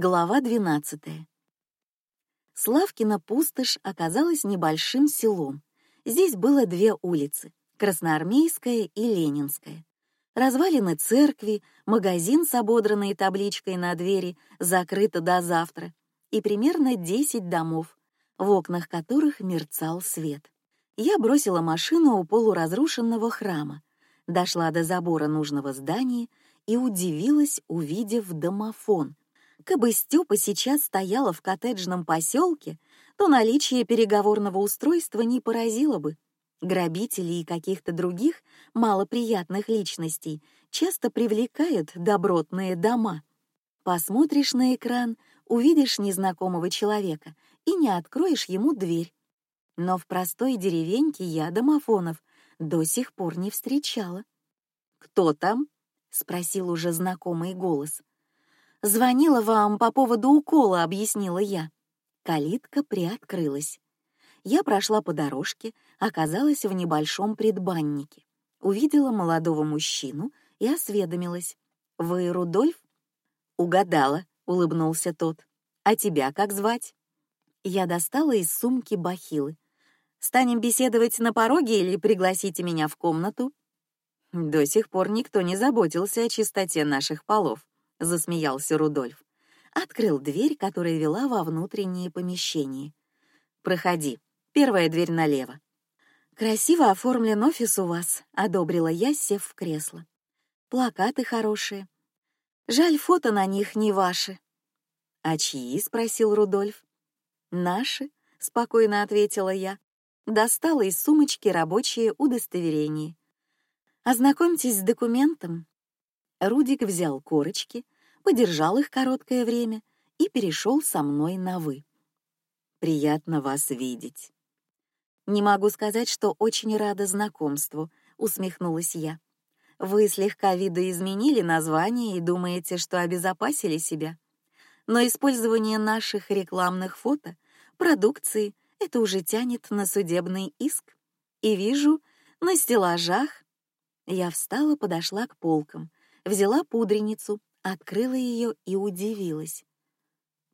Глава 12. Славкина пустошь оказалась небольшим селом. Здесь было две улицы: Красноармейская и Ленинская. Развалины церкви, магазин с ободранной табличкой на двери закрыто до завтра и примерно 10 домов, в окнах которых мерцал свет. Я бросила машину у полуразрушенного храма, дошла до забора нужного здания и удивилась, увидев домофон — Кабы Степа сейчас стояла в коттеджном поселке, то наличие переговорного устройства не поразило бы. Грабители и каких-то других малоприятных личностей часто привлекают добротные дома. Посмотришь на экран, увидишь незнакомого человека и не откроешь ему дверь. Но в простой деревеньке я домофонов до сих пор не встречала. Кто там? спросил уже знакомый голос. Звонила вам по поводу укола, объяснила я. Калитка приоткрылась. Я прошла по дорожке, оказалась в небольшом предбаннике, увидела молодого мужчину и осведомилась: "Вы Рудольф?" "Угадала", улыбнулся тот. "А тебя как звать?" Я достала из сумки бахилы. "Станем беседовать на пороге или пригласите меня в комнату?" До сих пор никто не заботился о чистоте наших полов засмеялся Рудольф. Открыл дверь, которая вела во внутреннее помещение. Проходи. Первая дверь налево. Красиво оформлен офис у вас, одобрила я, сев в кресло. Плакаты хорошие. Жаль, фото на них не ваши. А чьи? спросил Рудольф. Наши, спокойно ответила я. Достала из сумочки рабочее удостоверение. Ознакомьтесь с документом. Рудик взял корочки, подержал их короткое время и перешел со мной на вы. Приятно вас видеть. Не могу сказать, что очень рада знакомству, усмехнулась я. Вы слегка видоизменили название и думаете, что обезопасили себя. Но использование наших рекламных фото, продукции, это уже тянет на судебный иск. И вижу на стеллажах. Я встала, подошла к полкам, взяла пудреницу, открыла ее и удивилась.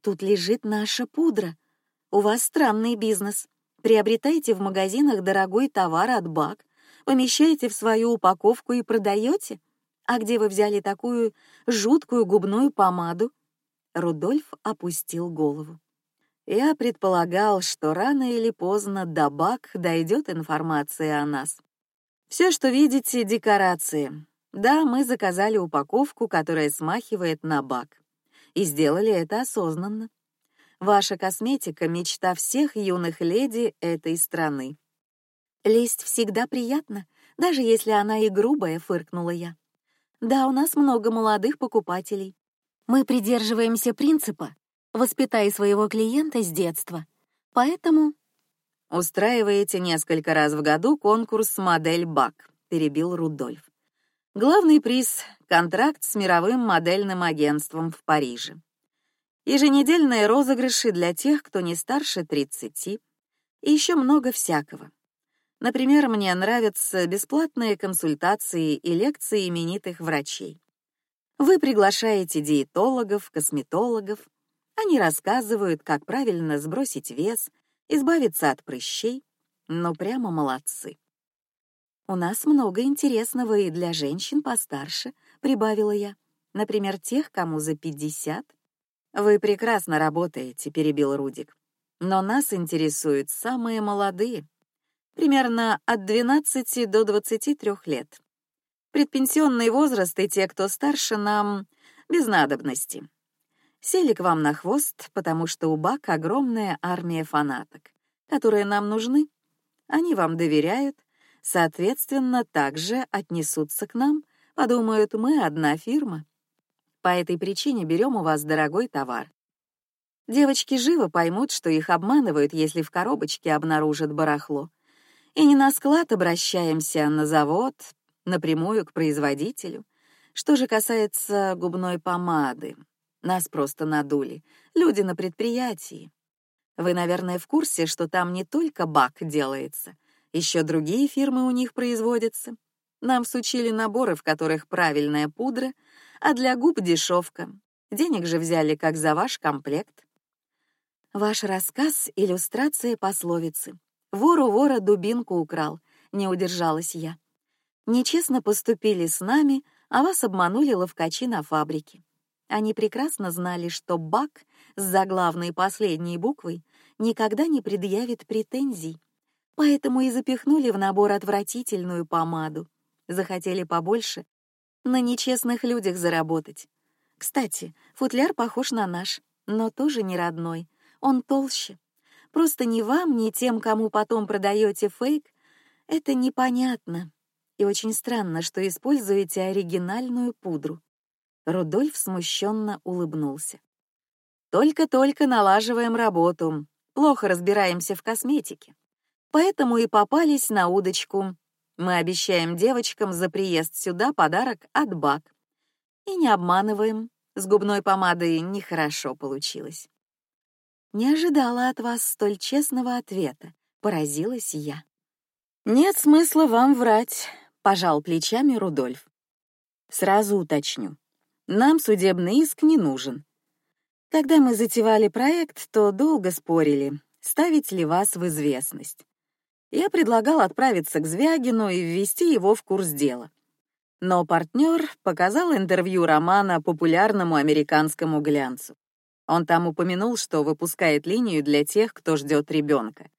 Тут лежит наша пудра. У вас странный бизнес. Приобретаете в магазинах дорогой товар от Бак, помещаете в свою упаковку и продаете. А где вы взяли такую жуткую губную помаду? Рудольф опустил голову. Я предполагал, что рано или поздно до Бак дойдет информация о нас. Все, что видите, декорации. Да, мы заказали упаковку, которая смахивает на бак, и сделали это осознанно. Ваша косметика — мечта всех юных леди этой страны. Лесть всегда приятно, даже если она и грубая, фыркнула я. Да, у нас много молодых покупателей. Мы придерживаемся принципа «воспитай своего клиента с детства». Поэтому устраиваете несколько раз в году конкурс модель Бак, перебил Рудольф. Главный приз — контракт с мировым модельным агентством в Париже. Еженедельные розыгрыши для тех, кто не старше 30, и еще много всякого. Например, мне нравятся бесплатные консультации и лекции именитых врачей. Вы приглашаете диетологов, косметологов, они рассказывают, как правильно сбросить вес, избавиться от прыщей, но прямо молодцы. У нас много интересного и для женщин постарше, прибавила я. Например, тех, кому за пятьдесят. Вы прекрасно работаете, перебил Рудик. Но нас интересуют самые молодые, примерно от 12 до 23 лет. Предпенсионный возраст и те, кто старше, нам без надобности. Сели к вам на хвост, потому что у Бак огромная армия фанаток, которые нам нужны. Они вам доверяют, соответственно, также отнесутся к нам, подумают, мы одна фирма. По этой причине берем у вас дорогой товар. Девочки живо поймут, что их обманывают, если в коробочке обнаружат барахло. И не на склад обращаемся, а на завод, напрямую к производителю. Что же касается губной помады, нас просто надули. Люди на предприятии. Вы, наверное, в курсе, что там не только бак делается, еще другие фирмы у них производятся. Нам всучили наборы, в которых правильная пудра, а для губ дешевка. Денег же взяли как за ваш комплект. Ваш рассказ — иллюстрация пословицы. Вор у вора дубинку украл, не удержалась я. Нечестно поступили с нами, а вас обманули ловкачи на фабрике. Они прекрасно знали, что Бак с заглавной последней буквой никогда не предъявит претензий, поэтому и запихнули в набор отвратительную помаду. Захотели побольше на нечестных людях заработать. Кстати, футляр похож на наш, но тоже не родной. Он толще. Просто ни вам, ни тем, кому потом продаете фейк, это непонятно. И очень странно, что используете оригинальную пудру. Рудольф смущенно улыбнулся. Только-только налаживаем работу, плохо разбираемся в косметике, поэтому и попались на удочку. Мы обещаем девочкам за приезд сюда подарок от Бак. И не обманываем, с губной помадой нехорошо получилось. Не ожидала от вас столь честного ответа, поразилась я. Нет смысла вам врать, пожал плечами Рудольф. Сразу уточню. Нам судебный иск не нужен. Когда мы затевали проект, то долго спорили, ставить ли вас в известность. Я предлагал отправиться к Звягину и ввести его в курс дела. Но партнер показал интервью романа популярному американскому глянцу. Он там упомянул, что выпускает линию для тех, кто ждет ребенка.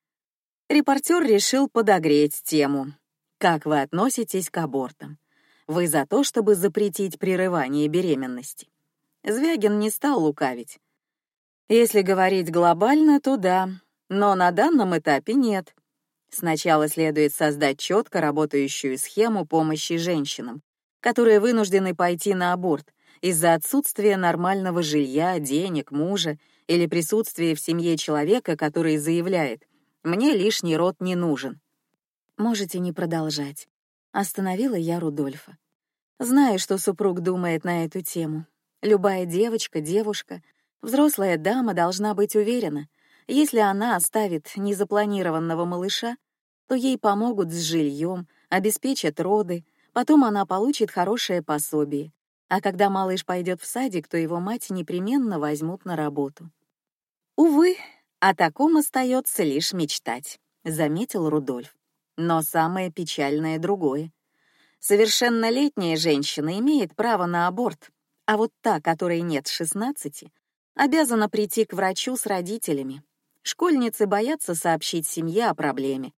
Репортер решил подогреть тему. Как вы относитесь к абортам? Вы за то, чтобы запретить прерывание беременности? Звягин не стал лукавить. Если говорить глобально, то да, но на данном этапе нет. Сначала следует создать четко работающую схему помощи женщинам, которые вынуждены пойти на аборт, из-за отсутствия нормального жилья, денег, мужа или присутствия в семье человека, который заявляет: "Мне лишний род не нужен". Можете не продолжать. Остановила я Рудольфа. Знаю, что супруг думает на эту тему. Любая девочка, девушка, взрослая дама должна быть уверена, если она оставит незапланированного малыша, то ей помогут с жильем, обеспечат роды, потом она получит хорошее пособие, а когда малыш пойдет в садик, то его мать непременно возьмут на работу. Увы, о таком остается лишь мечтать, заметил Рудольф. Но самое печальное другое. Совершеннолетняя женщина имеет право на аборт, а вот та, которой нет 16, обязана прийти к врачу с родителями. Школьницы боятся сообщить семье о проблеме,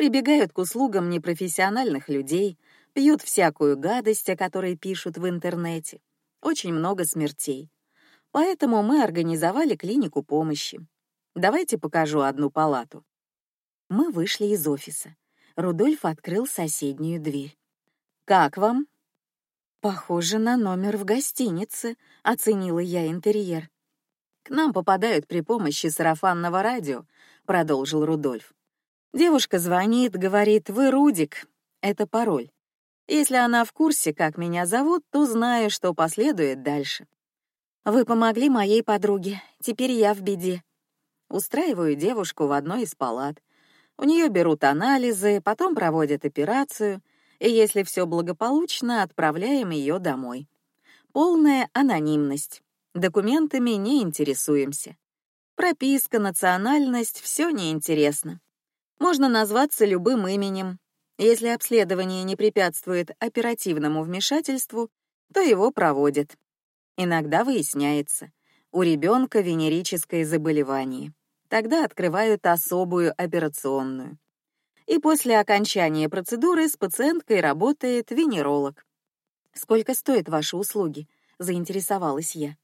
прибегают к услугам непрофессиональных людей, пьют всякую гадость, о которой пишут в интернете. Очень много смертей. Поэтому мы организовали клинику помощи. Давайте покажу одну палату. Мы вышли из офиса. Рудольф открыл соседнюю дверь. Как вам? Похоже на номер в гостинице, оценила я интерьер. К нам попадают при помощи сарафанного радио, продолжил Рудольф. Девушка звонит, говорит: "Вы Рудик". Это пароль. Если она в курсе, как меня зовут, то знаю, что последует дальше. Вы помогли моей подруге, теперь я в беде. Устраиваю девушку в одной из палат. У нее берут анализы, потом проводят операцию, и если все благополучно, отправляем ее домой. Полная анонимность. Документами не интересуемся. Прописка, национальность — все неинтересно. Можно назваться любым именем, если обследование не препятствует оперативному вмешательству, то его проводят. Иногда выясняется, у ребенка венерическое заболевание. Тогда открывают особую операционную. И после окончания процедуры с пациенткой работает венеролог. Сколько стоят ваши услуги? заинтересовалась я.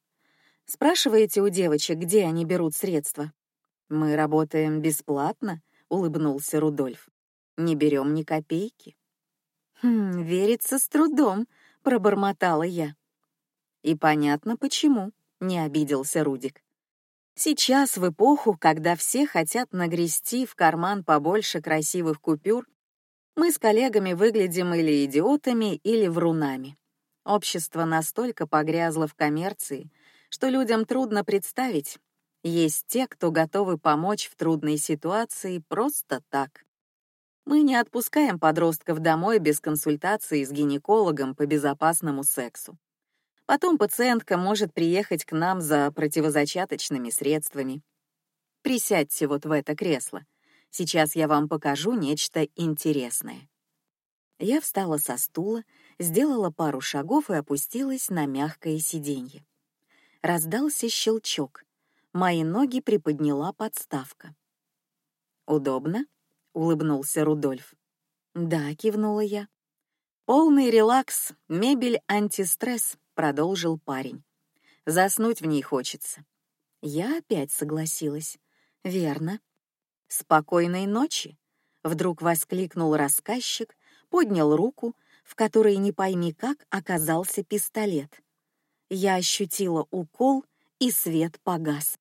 Спрашиваете у девочек, где они берут средства? Мы работаем бесплатно, улыбнулся Рудольф не берем ни копейки. Хм, верится с трудом, пробормотала я. И понятно почему, не обиделся Рудик. Сейчас в эпоху, когда все хотят нагрести в карман побольше красивых купюр, мы с коллегами выглядим или идиотами, или врунами. Общество настолько погрязло в коммерции, что людям трудно представить. Есть те, кто готовы помочь в трудной ситуации просто так. Мы не отпускаем подростков домой без консультации с гинекологом по безопасному сексу. Потом пациентка может приехать к нам за противозачаточными средствами. Присядьте вот в это кресло. Сейчас я вам покажу нечто интересное. Я встала со стула, сделала пару шагов и опустилась на мягкое сиденье. Раздался щелчок. Мои ноги приподняла подставка. Удобно? улыбнулся Рудольф. Да, кивнула я. Полный релакс, мебель антистресс, продолжил парень. Заснуть в ней хочется. Я опять согласилась. Верно. Спокойной ночи. Вдруг воскликнул рассказчик, поднял руку, в которой не пойми как оказался пистолет. Я ощутила укол, и свет погас.